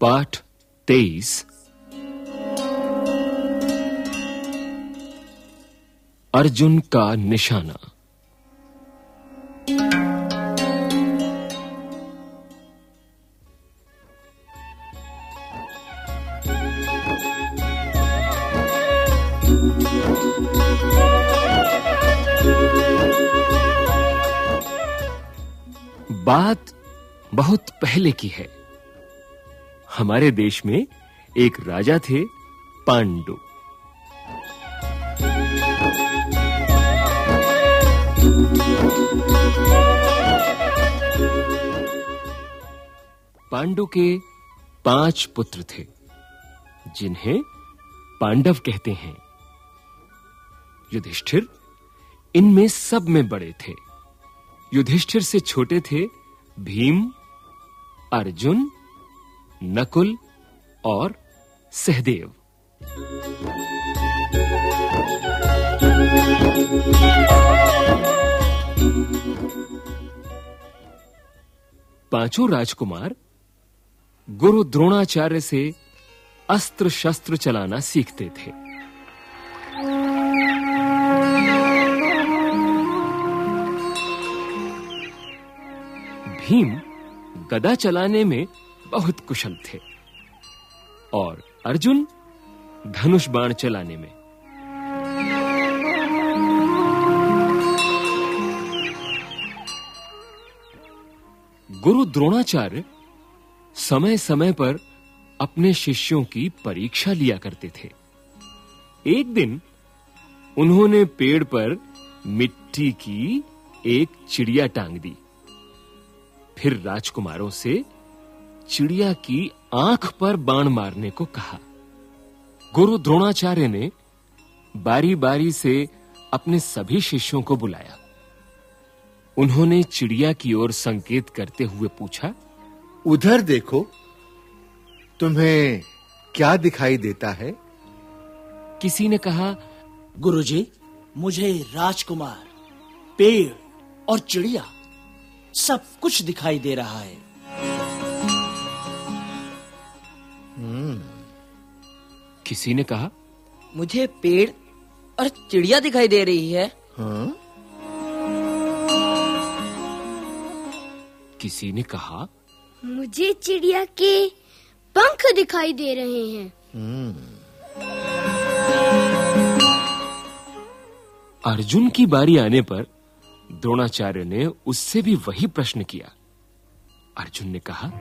पाठ तेईस अर्जुन का निशाना बात बहुत पहले की है। हमारे देश में एक राजा थे पांडु। पांडु के पाँच पुत्र थे, जिन्हें पांडव कहते हैं। युधिष्ठिर इनमें सब में बड़े थे। युधिष्ठिर से छोटे थे भीम, अर्जुन नकुल और सहदेव। पाँचों राजकुमार गुरु द्रोणाचार्य से अस्त्र शस्त्र चलाना सीखते थे। भीम गदा चलाने में बहुत कुशल थे। और अर्जुन धनुष बाण चलाने में। गुरु द्रोणाचार्य समय समय पर अपने शिष्यों की परीक्षा लिया करते थे। एक दिन उन्होंने पेड़ पर मिट्टी की एक चिड़िया टांग दी। फिर राजकुमारों से चिड़िया की आँख पर बाण मारने को कहा। गुरु द्रोणाचार्य ने बारी-बारी से अपने सभी शिष्यों को बुलाया। उन्होंने चिड़िया की ओर संकेत करते हुए पूछा, उधर देखो, तुम्हें क्या दिखाई देता है? किसी ने कहा, गुरुजी, मुझे राजकुमार, पेड़ और चिड़िया सब कुछ दिखाई दे रहा है। किसी ने कहा? मुझे पेड़ और चिड़िया दिखाई दे रही है। हाँ? किसी ने कहा? मुझे चिड़िया के पंख दिखाई दे रहे हैं। अर्जुन की बारी आने पर द्रोणाचार्य ने उससे भी वही प्रश्न किया। अर्जुन ने कहा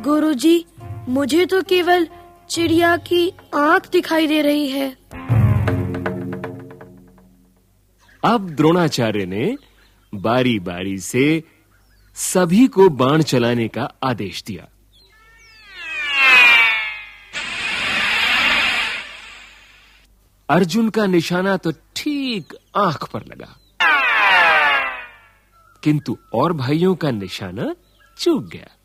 गुरुजी मुझे तो केवल चिड़िया की आँख दिखाई दे रही है। अब द्रोणाचार्य ने बारी-बारी से सभी को बाण चलाने का आदेश दिया। अर्जुन का निशाना तो ठीक आँख पर लगा। किंतु और भाइयों का निशाना चूक गया।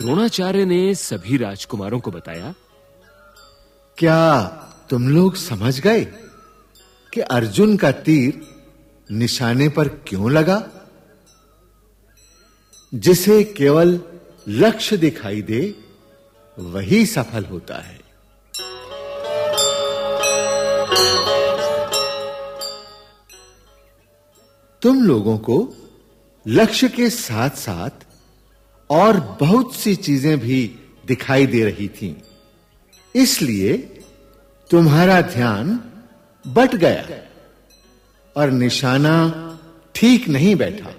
द्रोणाचार्य ने सभी राजकुमारों को बताया, क्या तुम लोग समझ गए कि अर्जुन का तीर निशाने पर क्यों लगा? जिसे केवल लक्ष्य दिखाई दे, वही सफल होता है। तुम लोगों को लक्ष्य के साथ-साथ और बहुत सी चीज़ें भी दिखाई दे रही थीं। इसलिए तुम्हारा ध्यान बट गया और निशाना ठीक नहीं बैठा।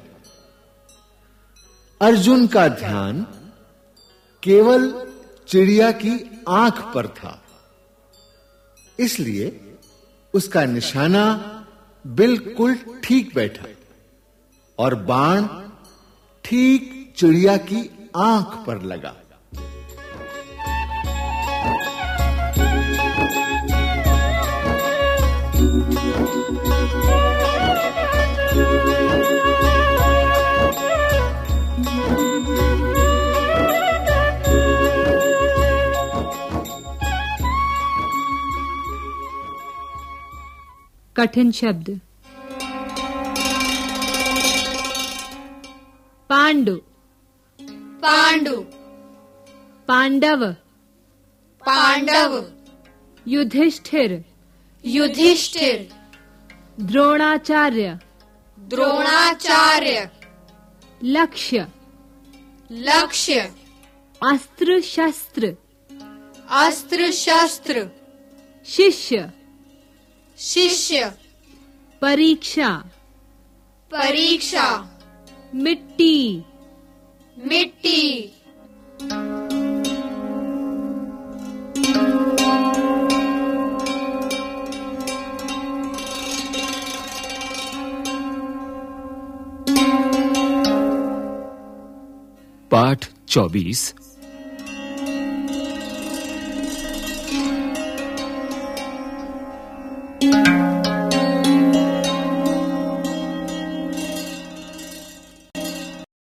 अर्जुन का ध्यान केवल चिड़िया की आँख पर था। इसलिए उसका निशाना बिल्कुल ठीक बैठा और बाण ठीक चिड़िया की आँख पर लगा। कठिन शब्द। पांडु। पांडु। पांडव। पांडव। युधिष्ठिर। युधिष्ठिर। द्रोणाचार्य। द्रोणाचार्य। लक्ष्य। लक्ष्य। अस्त्र शस्त्र अस्त्र शस्त्र शिष्य। शिष्य। परीक्षा। परीक्षा। मिट्टी। मिट्टी। पाठ 24